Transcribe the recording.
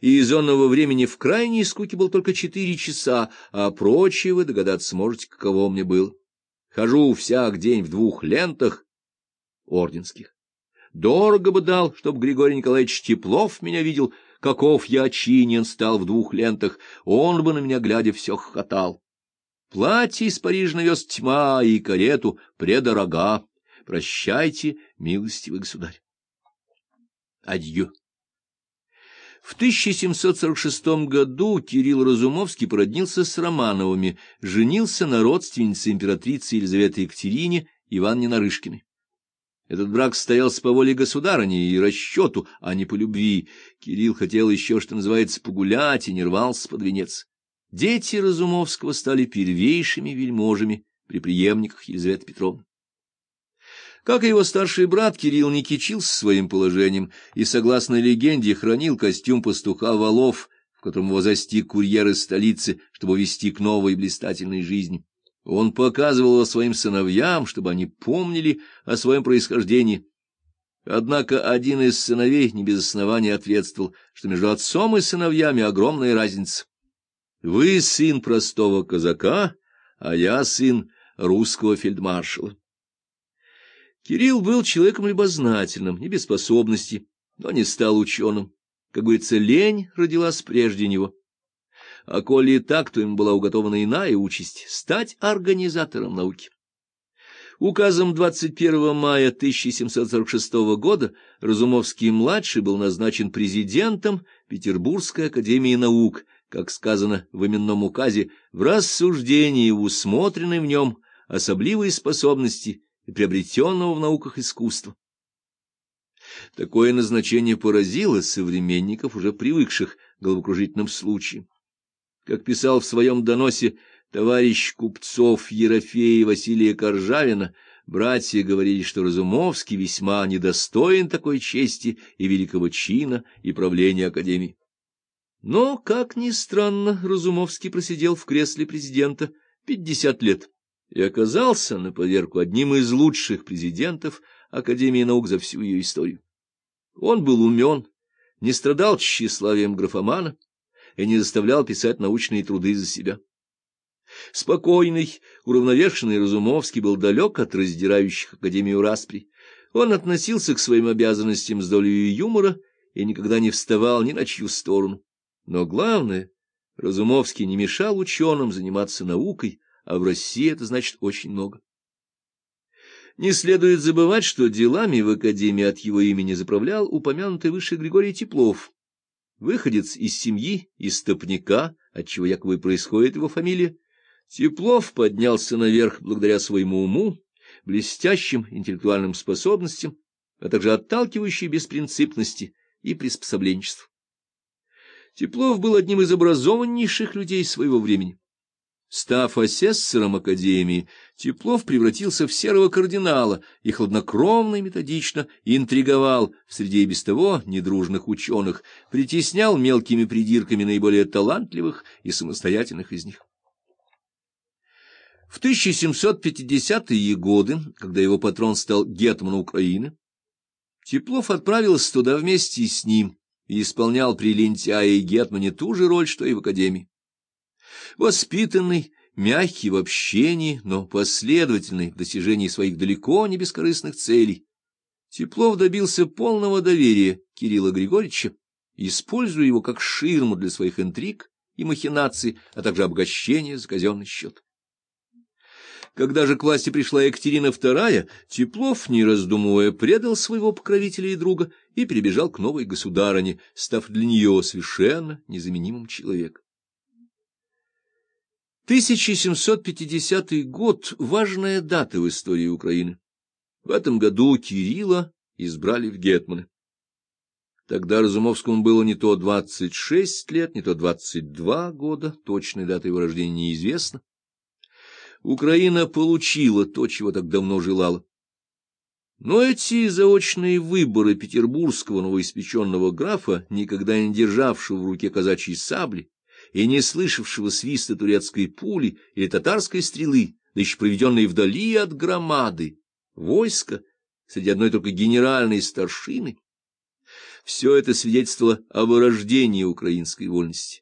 и из онного времени в крайней скуке был только четыре часа, а прочее вы догадаться сможете, каково мне был. Хожу всяк день в двух лентах орденских. Дорого бы дал, чтоб Григорий Николаевич Теплов меня видел, каков я чинен стал в двух лентах, он бы на меня, глядя, все хохотал. Платье из Парижа навез тьма и карету предорога. Прощайте, милостивый государь. Адью. В 1746 году Кирилл Разумовский породнился с Романовыми, женился на родственнице императрицы Елизаветы Екатерине Ивановне Нарышкиной. Этот брак состоялся по воле государыни и расчету, а не по любви. Кирилл хотел еще, что называется, погулять и не рвался под венец. Дети Разумовского стали первейшими вельможами при преемниках Елизаветы Петровны. Как и его старший брат, Кирилл не кичился своим положением и, согласно легенде, хранил костюм пастуха Валов, в котором его застиг курьер из столицы, чтобы вести к новой блистательной жизни. Он показывал его своим сыновьям, чтобы они помнили о своем происхождении. Однако один из сыновей не без основания ответствовал, что между отцом и сыновьями огромная разница. «Вы сын простого казака, а я сын русского фельдмаршала». Кирилл был человеком любознательным, не без способностей, но не стал ученым. Как говорится, лень родилась прежде него. А коли и так, то им была уготована иная участь — стать организатором науки. Указом 21 мая 1746 года Разумовский-младший был назначен президентом Петербургской академии наук, как сказано в именном указе, в рассуждении, усмотренной в нем особливые способности и приобретенного в науках искусства. Такое назначение поразило современников, уже привыкших к головокружительным случаям. Как писал в своем доносе товарищ купцов Ерофея Василия Коржавина, братья говорили, что Разумовский весьма недостоин такой чести и великого чина и правления Академии. Но, как ни странно, Разумовский просидел в кресле президента пятьдесят лет и оказался, на поверку, одним из лучших президентов Академии наук за всю ее историю. Он был умен, не страдал тщеславием графомана и не заставлял писать научные труды за себя. Спокойный, уравновешенный Разумовский был далек от раздирающих Академию распри. Он относился к своим обязанностям с долей юмора и никогда не вставал ни на чью сторону. Но главное, Разумовский не мешал ученым заниматься наукой, а в России это значит очень много. Не следует забывать, что делами в Академии от его имени заправлял упомянутый выше Григорий Теплов, выходец из семьи истопника, отчего якобы происходит его фамилия. Теплов поднялся наверх благодаря своему уму, блестящим интеллектуальным способностям, а также отталкивающей беспринципности и приспособленчеству. Теплов был одним из образованнейших людей своего времени. Став асессором Академии, Теплов превратился в серого кардинала и хладнокровно и методично интриговал в среде и без того недружных ученых, притеснял мелкими придирками наиболее талантливых и самостоятельных из них. В 1750-е годы, когда его патрон стал гетманом Украины, Теплов отправился туда вместе с ним и исполнял при лентяе и гетмане ту же роль, что и в Академии. Воспитанный, мягкий в общении, но последовательный в достижении своих далеко не бескорыстных целей, Теплов добился полного доверия Кирилла Григорьевича, используя его как ширму для своих интриг и махинаций, а также обогащения за казенный счет. Когда же к власти пришла Екатерина II, Теплов, не раздумывая, предал своего покровителя и друга и перебежал к новой государыне, став для нее совершенно незаменимым человеком. 1750 год — важная дата в истории Украины. В этом году Кирилла избрали в гетманы. Тогда Разумовскому было не то 26 лет, не то 22 года, точной даты его рождения неизвестна. Украина получила то, чего так давно желала. Но эти заочные выборы петербургского новоиспеченного графа, никогда не державшего в руке казачьей сабли, и не слышавшего свиста турецкой пули или татарской стрелы, да еще проведенной вдали от громады, войска, среди одной только генеральной старшины, Все это свидетельствовало о вырождении украинской вольности.